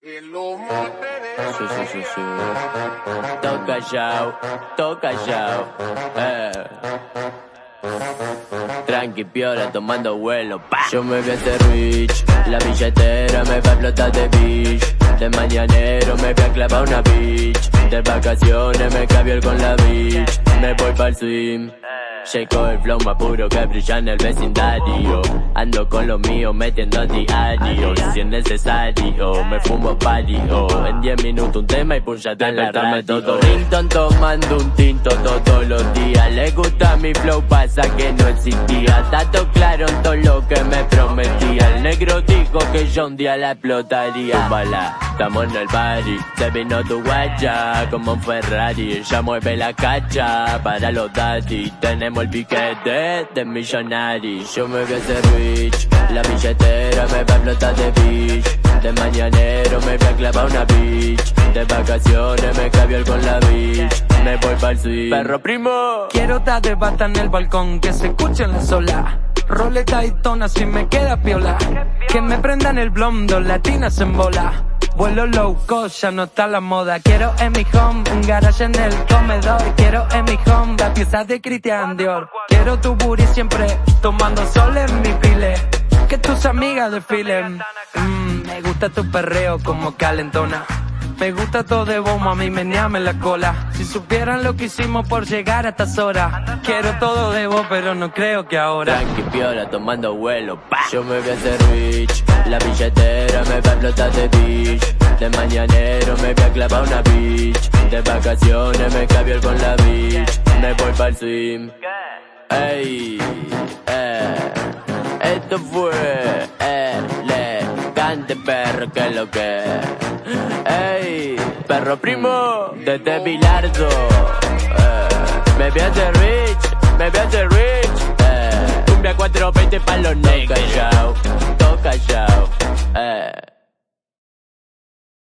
Sí, sí, sí, sí. Todo callado, todo callado. Eh. Tranqui piola tomando vuelo, pa. Yo me voy a hacer rich, la billetera me va a explotar de bitch. De mañanero me voy a clavar una bitch. De vacaciones me cambio con la bitch. Me voy pa'l swim. Llego el flow más puro que brilla en el vecindario. Ando con lo mío metiendo diario. Si es necesario, me fumo pario. En 10 minutos un tema y pum, ya te Despertarme todo Rinton tomando un tinto todos los días. Le gusta mi flow, pasa que no existía. Tato claro en todo lo que me prometía. El negro dijo que yo un día la explotaría. Bala, estamos en el party. Se vino tu guacha como un Ferrari. Ya mueve la cacha para los daddy. Tenemos el piquete de millonario. Yo me voy a hacer rich. La billetera me va a explotar de bitch. De mañanero me voy a clavar una bitch. De vacaciones me cambio con la bitch. Me voy pa'l swing. Perro primo. Quiero dar de bata en el balcón, que se escuchen la sola. Roleta y tona si me queda piola. Que me prendan el blondo, latinas en bola. Vuelo low cost, ya no está la moda. Quiero en mi home, un garage en el comedor. Quiero en mi home, la pieza de Christian Dior. Quiero tu booty siempre, tomando sol en mi pile. Que tus amigas desfilen. Mm, me gusta tu perreo como calentona. Me gusta todo de bomba, a mí meneame la cola. Si supieran lo que hicimos por llegar a estas horas. Quiero todo de vos, pero no creo que ahora. Tranqui piola tomando vuelo, pa. Yo me voy a hacer rich. La billetera me va a explotar de bitch. De mañanero me voy a clavar una bitch. De vacaciones me cambio con la bitch. Me voy pa'l swim. Ey, eh. Esto fue cante perro que lo que Ey, perro primo desde Bilardo. Eh, Me voy a hacer rich, me voy a hacer rich eh, Cumbia 420 pa' los negros